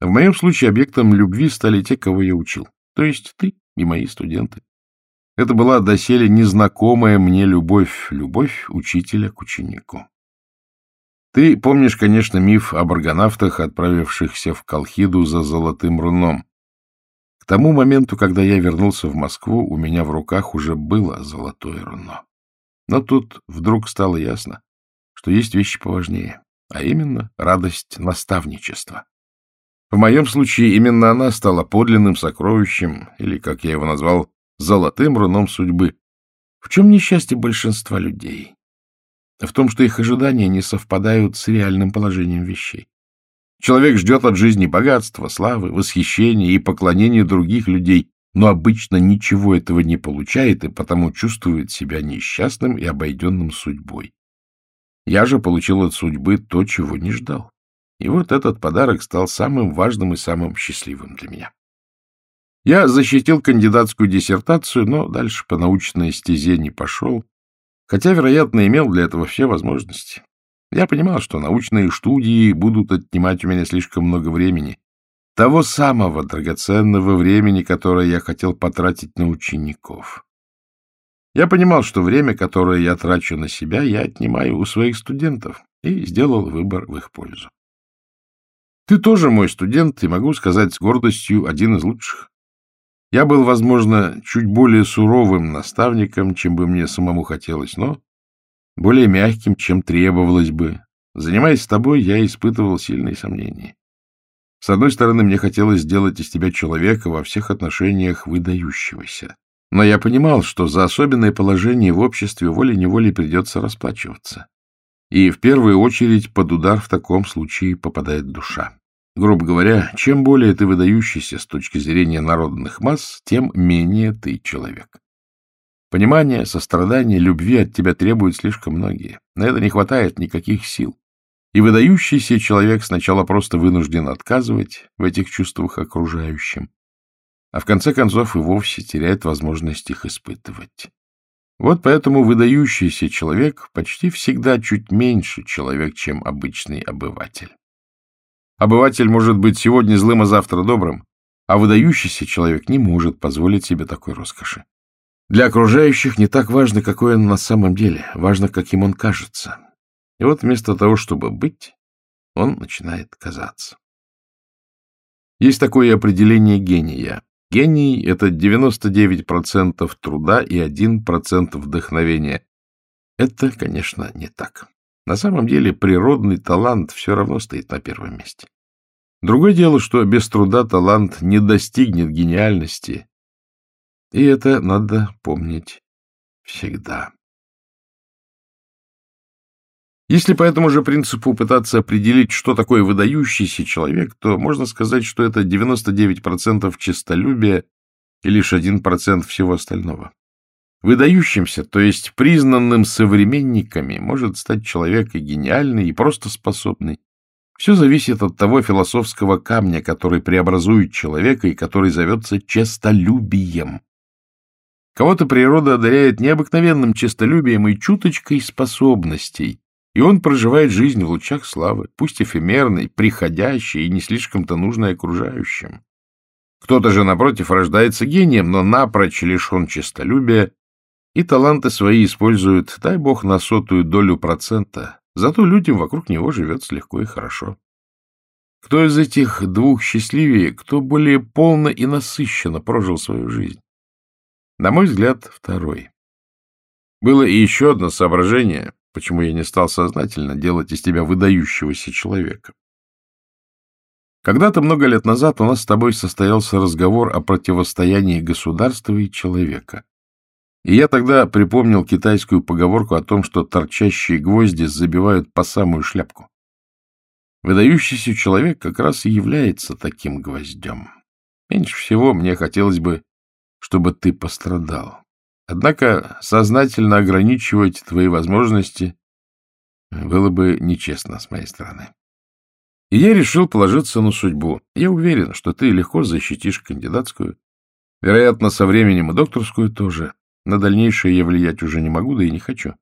В моем случае объектом любви стали те, кого я учил, то есть ты и мои студенты. Это была доселе незнакомая мне любовь, любовь учителя к ученику. Ты помнишь, конечно, миф об аргонавтах, отправившихся в Колхиду за золотым руном. К тому моменту, когда я вернулся в Москву, у меня в руках уже было золотое руно. Но тут вдруг стало ясно, что есть вещи поважнее, а именно радость наставничества. В моем случае именно она стала подлинным сокровищем, или, как я его назвал, золотым руном судьбы. В чем несчастье большинства людей? В том, что их ожидания не совпадают с реальным положением вещей. Человек ждет от жизни богатства, славы, восхищения и поклонения других людей, но обычно ничего этого не получает и потому чувствует себя несчастным и обойденным судьбой. Я же получил от судьбы то, чего не ждал. И вот этот подарок стал самым важным и самым счастливым для меня. Я защитил кандидатскую диссертацию, но дальше по научной стезе не пошел, хотя, вероятно, имел для этого все возможности. Я понимал, что научные студии будут отнимать у меня слишком много времени, того самого драгоценного времени, которое я хотел потратить на учеников. Я понимал, что время, которое я трачу на себя, я отнимаю у своих студентов, и сделал выбор в их пользу. Ты тоже мой студент, и могу сказать с гордостью, один из лучших. Я был, возможно, чуть более суровым наставником, чем бы мне самому хотелось, но более мягким, чем требовалось бы. Занимаясь с тобой, я испытывал сильные сомнения. С одной стороны, мне хотелось сделать из тебя человека во всех отношениях выдающегося. Но я понимал, что за особенное положение в обществе волей-неволей придется расплачиваться. И в первую очередь под удар в таком случае попадает душа. Грубо говоря, чем более ты выдающийся с точки зрения народных масс, тем менее ты человек. Понимание, сострадание, любви от тебя требуют слишком многие. На это не хватает никаких сил. И выдающийся человек сначала просто вынужден отказывать в этих чувствах окружающим, а в конце концов и вовсе теряет возможность их испытывать. Вот поэтому выдающийся человек почти всегда чуть меньше человек, чем обычный обыватель. Обыватель может быть сегодня злым, а завтра добрым, а выдающийся человек не может позволить себе такой роскоши. Для окружающих не так важно, какой он на самом деле, важно, каким он кажется. И вот вместо того, чтобы быть, он начинает казаться. Есть такое определение гения. Гений — это 99% труда и 1% вдохновения. Это, конечно, не так. На самом деле природный талант все равно стоит на первом месте. Другое дело, что без труда талант не достигнет гениальности. И это надо помнить всегда. Если по этому же принципу пытаться определить, что такое выдающийся человек, то можно сказать, что это 99% честолюбия и лишь 1% всего остального. Выдающимся, то есть признанным современниками, может стать человек и гениальный, и просто способный. Все зависит от того философского камня, который преобразует человека и который зовется честолюбием. Кого-то природа одаряет необыкновенным честолюбием и чуточкой способностей, и он проживает жизнь в лучах славы, пусть эфемерной, приходящей и не слишком-то нужной окружающим. Кто-то же, напротив, рождается гением, но напрочь лишен честолюбия и таланты свои используют, дай бог, на сотую долю процента, зато людям вокруг него живется легко и хорошо. Кто из этих двух счастливее, кто более полно и насыщенно прожил свою жизнь? На мой взгляд, второй. Было и еще одно соображение, почему я не стал сознательно делать из тебя выдающегося человека. Когда-то много лет назад у нас с тобой состоялся разговор о противостоянии государства и человека. И я тогда припомнил китайскую поговорку о том, что торчащие гвозди забивают по самую шляпку. Выдающийся человек как раз и является таким гвоздем. Меньше всего мне хотелось бы, чтобы ты пострадал. Однако сознательно ограничивать твои возможности было бы нечестно с моей стороны. И я решил положиться на судьбу. Я уверен, что ты легко защитишь кандидатскую, вероятно, со временем и докторскую тоже. На дальнейшее я влиять уже не могу, да и не хочу.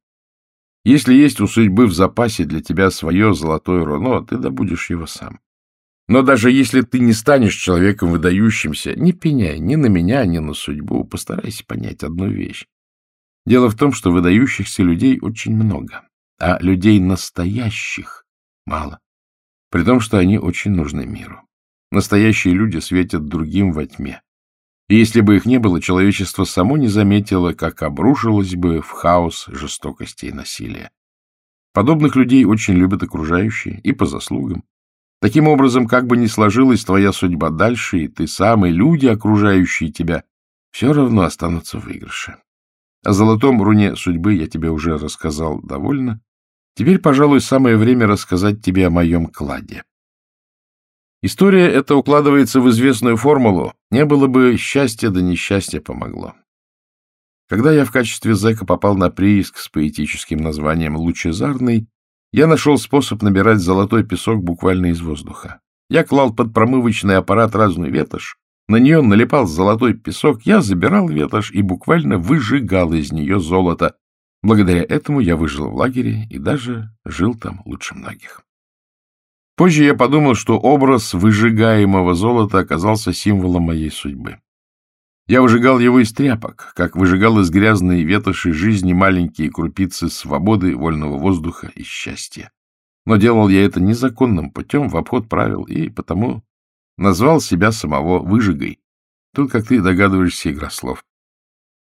Если есть у судьбы в запасе для тебя свое золотое руно, ты добудешь его сам. Но даже если ты не станешь человеком выдающимся, не пеняй ни на меня, ни на судьбу, постарайся понять одну вещь. Дело в том, что выдающихся людей очень много, а людей настоящих мало, при том, что они очень нужны миру. Настоящие люди светят другим во тьме. И если бы их не было, человечество само не заметило, как обрушилось бы в хаос жестокости и насилия. Подобных людей очень любят окружающие, и по заслугам. Таким образом, как бы ни сложилась твоя судьба дальше, и ты сам, и люди, окружающие тебя, все равно останутся в выигрыше. О золотом руне судьбы я тебе уже рассказал довольно. Теперь, пожалуй, самое время рассказать тебе о моем кладе. История эта укладывается в известную формулу. Не было бы счастья, да несчастье помогло. Когда я в качестве зэка попал на прииск с поэтическим названием «Лучезарный», я нашел способ набирать золотой песок буквально из воздуха. Я клал под промывочный аппарат разную ветошь, на нее налипал золотой песок, я забирал ветошь и буквально выжигал из нее золото. Благодаря этому я выжил в лагере и даже жил там лучше многих. Позже я подумал, что образ выжигаемого золота оказался символом моей судьбы. Я выжигал его из тряпок, как выжигал из грязной ветоши жизни маленькие крупицы свободы, вольного воздуха и счастья. Но делал я это незаконным путем, в обход правил, и потому назвал себя самого выжигой. Тут, как ты догадываешься, игра слов.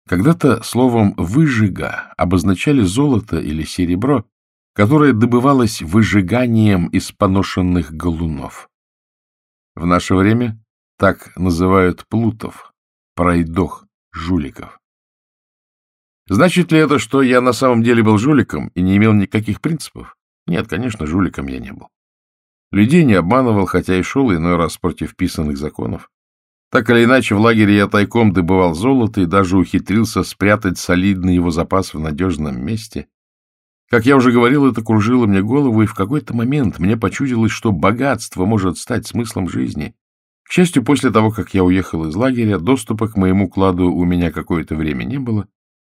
Когда-то словом «выжига» обозначали золото или серебро, которое добывалось выжиганием из поношенных галунов. В наше время так называют плутов, пройдох, жуликов. Значит ли это, что я на самом деле был жуликом и не имел никаких принципов? Нет, конечно, жуликом я не был. Людей не обманывал, хотя и шел иной раз против писанных законов. Так или иначе, в лагере я тайком добывал золото и даже ухитрился спрятать солидный его запас в надежном месте, как я уже говорил, это кружило мне голову, и в какой-то момент мне почудилось, что богатство может стать смыслом жизни. К счастью, после того, как я уехал из лагеря, доступа к моему кладу у меня какое-то время не было,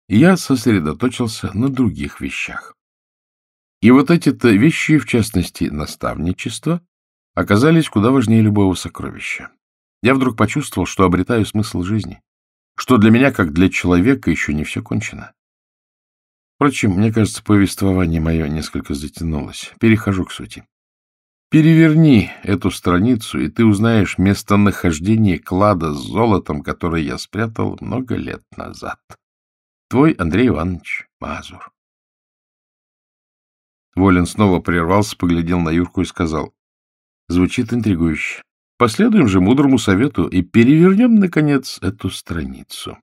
и я сосредоточился на других вещах. И вот эти-то вещи, в частности, наставничество, оказались куда важнее любого сокровища. Я вдруг почувствовал, что обретаю смысл жизни, что для меня, как для человека, еще не все кончено. Впрочем, мне кажется, повествование мое несколько затянулось. Перехожу к сути. Переверни эту страницу, и ты узнаешь местонахождение клада с золотом, который я спрятал много лет назад. Твой Андрей Иванович Мазур. Волин снова прервался, поглядел на Юрку и сказал. Звучит интригующе. Последуем же мудрому совету и перевернем, наконец, эту страницу.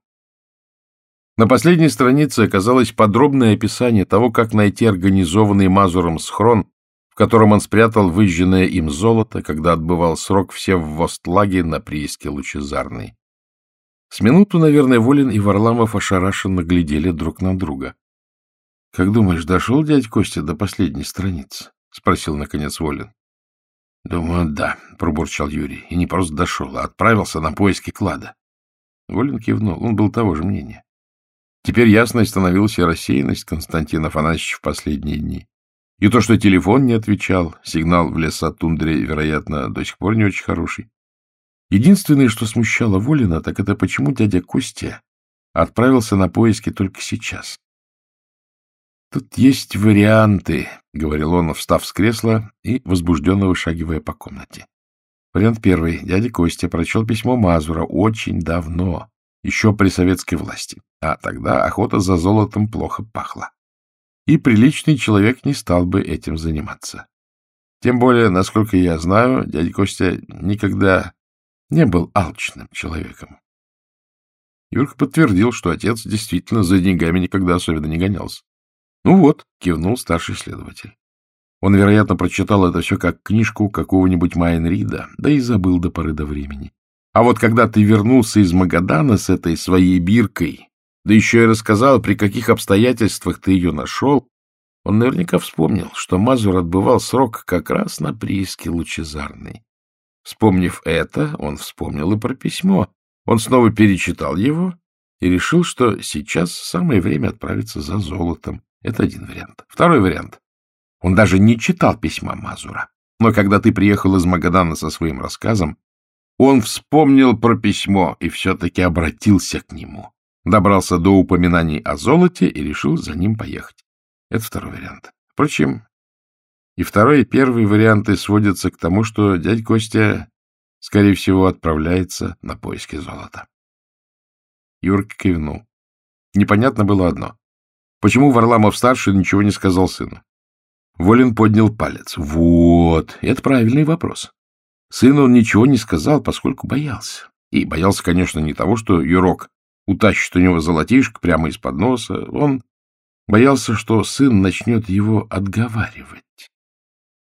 На последней странице оказалось подробное описание того, как найти организованный Мазуром схрон, в котором он спрятал выжженное им золото, когда отбывал срок все в Востлаге на прииске Лучезарной. С минуту, наверное, Волин и Варламов ошарашенно глядели друг на друга. — Как думаешь, дошел дядь Костя до последней страницы? — спросил, наконец, Волин. — Думаю, да, — пробурчал Юрий. И не просто дошел, а отправился на поиски клада. Волин кивнул. Он был того же мнения. Теперь ясной становилась и рассеянность Константина Афанасьевича в последние дни. И то, что телефон не отвечал, сигнал в лесотундре, вероятно, до сих пор не очень хороший. Единственное, что смущало Волина, так это почему дядя Костя отправился на поиски только сейчас. «Тут есть варианты», — говорил он, встав с кресла и возбужденно вышагивая по комнате. Вариант первый. Дядя Костя прочел письмо Мазура очень давно, еще при советской власти, а тогда охота за золотом плохо пахла. И приличный человек не стал бы этим заниматься. Тем более, насколько я знаю, дядя Костя никогда не был алчным человеком. Юрка подтвердил, что отец действительно за деньгами никогда особенно не гонялся. Ну вот, кивнул старший следователь. Он, вероятно, прочитал это все как книжку какого-нибудь Майн Рида, да и забыл до поры до времени. А вот когда ты вернулся из Магадана с этой своей биркой, да еще и рассказал, при каких обстоятельствах ты ее нашел, он наверняка вспомнил, что Мазур отбывал срок как раз на прииске Лучезарной. Вспомнив это, он вспомнил и про письмо. Он снова перечитал его и решил, что сейчас самое время отправиться за золотом. Это один вариант. Второй вариант. Он даже не читал письма Мазура. Но когда ты приехал из Магадана со своим рассказом, он вспомнил про письмо и все-таки обратился к нему. Добрался до упоминаний о золоте и решил за ним поехать. Это второй вариант. Впрочем, и второй, и первый варианты сводятся к тому, что дядь Костя, скорее всего, отправляется на поиски золота. Юрка кивнул. Непонятно было одно. Почему Варламов-старший ничего не сказал сыну? Волин поднял палец. Вот, это правильный вопрос. Сыну он ничего не сказал, поскольку боялся. И боялся, конечно, не того, что Юрок утащит у него золотишко прямо из-под носа. Он боялся, что сын начнет его отговаривать.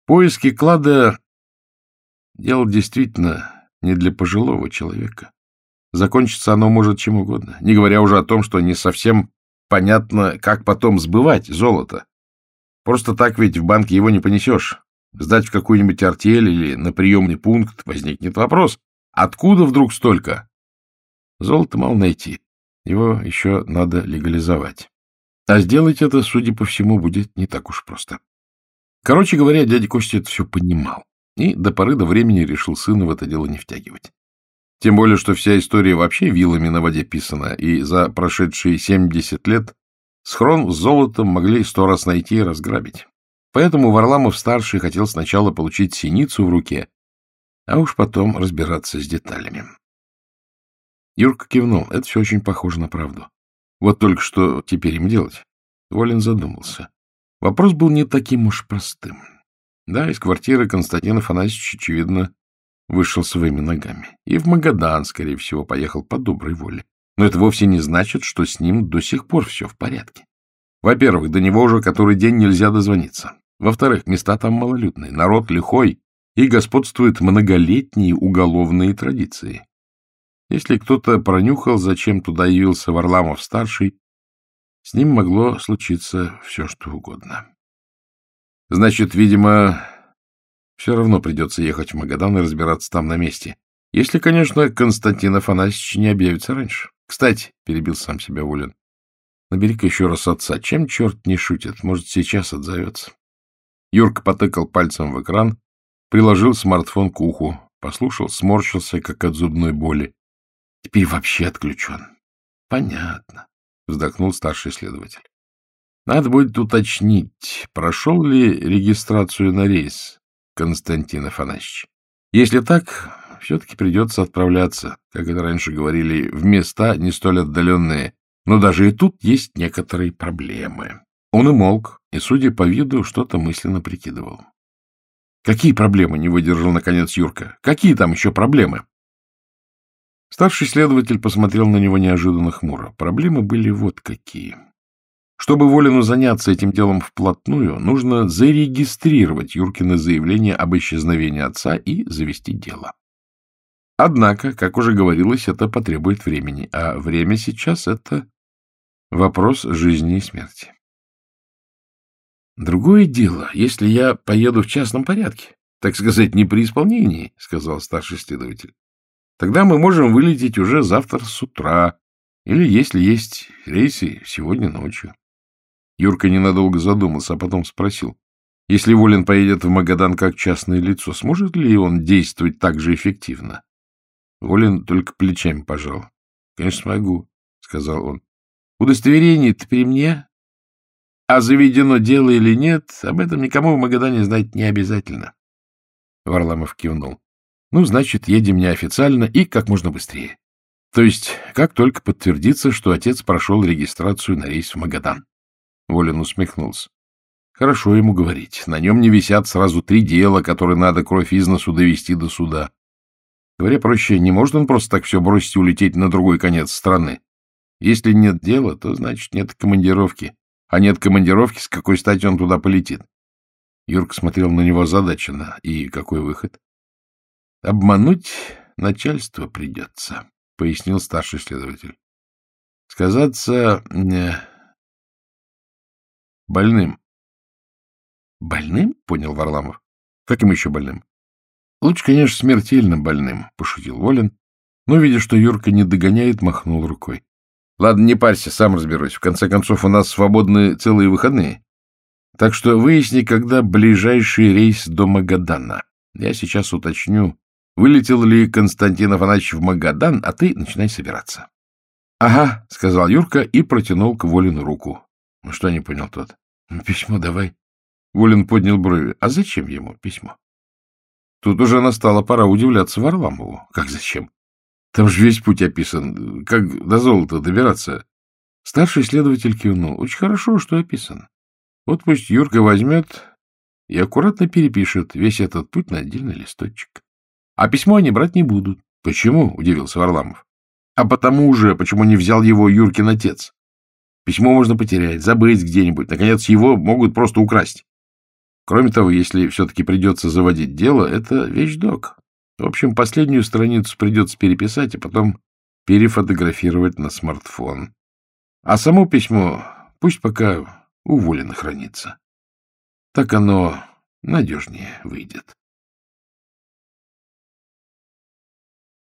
Поиски клада — дело действительно не для пожилого человека. Закончиться оно может чем угодно, не говоря уже о том, что не совсем понятно, как потом сбывать золото. Просто так ведь в банк его не понесешь. Сдать в какую-нибудь артель или на приемный пункт возникнет вопрос. Откуда вдруг столько? Золото мало найти. Его еще надо легализовать. А сделать это, судя по всему, будет не так уж просто. Короче говоря, дядя Костя это все понимал и до поры до времени решил сына в это дело не втягивать. Тем более, что вся история вообще вилами на воде писана, и за прошедшие 70 лет схрон с золотом могли сто раз найти и разграбить. Поэтому Варламов-старший хотел сначала получить синицу в руке, а уж потом разбираться с деталями. Юрка кивнул. Это все очень похоже на правду. Вот только что теперь им делать? Волин задумался. Вопрос был не таким уж простым. Да, из квартиры Константина Афанасьевича, очевидно, вышел своими ногами. И в Магадан, скорее всего, поехал по доброй воле. Но это вовсе не значит, что с ним до сих пор все в порядке. Во-первых, до него уже который день нельзя дозвониться. Во-вторых, места там малолюдные, народ лихой, и господствуют многолетние уголовные традиции. Если кто-то пронюхал, зачем туда явился Варламов-старший, с ним могло случиться все, что угодно. Значит, видимо, все равно придется ехать в Магадан и разбираться там на месте. Если, конечно, Константин Афанасьевич не объявится раньше. Кстати, — перебил сам себя Волин, — набери-ка еще раз отца. Чем черт не шутит? Может, сейчас отзовется. Юрка потыкал пальцем в экран, приложил смартфон к уху, послушал, сморщился, как от зубной боли. Теперь вообще отключен. Понятно вздохнул старший следователь. Надо будет уточнить, прошел ли регистрацию на рейс Константин Афанасьевич. Если так, все-таки придется отправляться, как это раньше говорили, в места не столь отдаленные. Но даже и тут есть некоторые проблемы. Он и молк, и, судя по виду, что-то мысленно прикидывал. Какие проблемы, не выдержал, наконец, Юрка? Какие там еще проблемы? Старший следователь посмотрел на него неожиданно хмуро. Проблемы были вот какие. Чтобы Волину заняться этим делом вплотную, нужно зарегистрировать Юркино заявление об исчезновении отца и завести дело. Однако, как уже говорилось, это потребует времени, а время сейчас — это вопрос жизни и смерти. Другое дело, если я поеду в частном порядке, так сказать, не при исполнении, — сказал старший следователь. Тогда мы можем вылететь уже завтра с утра, или, если есть рейсы, сегодня ночью. Юрка ненадолго задумался, а потом спросил. Если Волин поедет в Магадан как частное лицо, сможет ли он действовать так же эффективно? Волин только плечами пожал. — Конечно, смогу, — сказал он. — Удостоверение-то при мне. А заведено дело или нет, об этом никому в Магадане знать не обязательно. Варламов кивнул. Ну, значит, едем неофициально и как можно быстрее. То есть, как только подтвердится, что отец прошел регистрацию на рейс в Магадан. Волин усмехнулся. Хорошо ему говорить. На нем не висят сразу три дела, которые надо кровь из носу довести до суда. Говоря проще, не может он просто так все бросить и улететь на другой конец страны. Если нет дела, то значит нет командировки. А нет командировки, с какой стати он туда полетит? Юрка смотрел на него озадаченно. И какой выход? — Обмануть начальство придется, — пояснил старший следователь. — Сказаться э, больным. — Больным? — понял Варламов. — Каким еще больным? — Лучше, конечно, смертельно больным, — пошутил Волин, но, видя, что Юрка не догоняет, махнул рукой. — Ладно, не парься, сам разберусь. В конце концов, у нас свободны целые выходные. Так что выясни, когда ближайший рейс до Магадана. Я сейчас уточню, вылетел ли Константин Афанасьевич в Магадан, а ты начинай собираться. — Ага, — сказал Юрка и протянул к Волину руку. Ну, что не понял тот? — Письмо давай. Волин поднял брови. — А зачем ему письмо? Тут уже настала пора удивляться Варламову. Как зачем? Там же весь путь описан. Как до золота добираться? Старший следователь кивнул. Очень хорошо, что описан. Вот пусть Юрка возьмет и аккуратно перепишет весь этот путь на отдельный листочек. А письмо они брать не будут. — Почему? — удивился Варламов. А потому уже, почему не взял его Юркин отец. Письмо можно потерять, забыть где-нибудь. Наконец, его могут просто украсть. Кроме того, если все-таки придется заводить дело, это вещдок. В общем, последнюю страницу придется переписать, а потом перефотографировать на смартфон. А само письмо пусть пока уволено хранится. Так оно надежнее выйдет.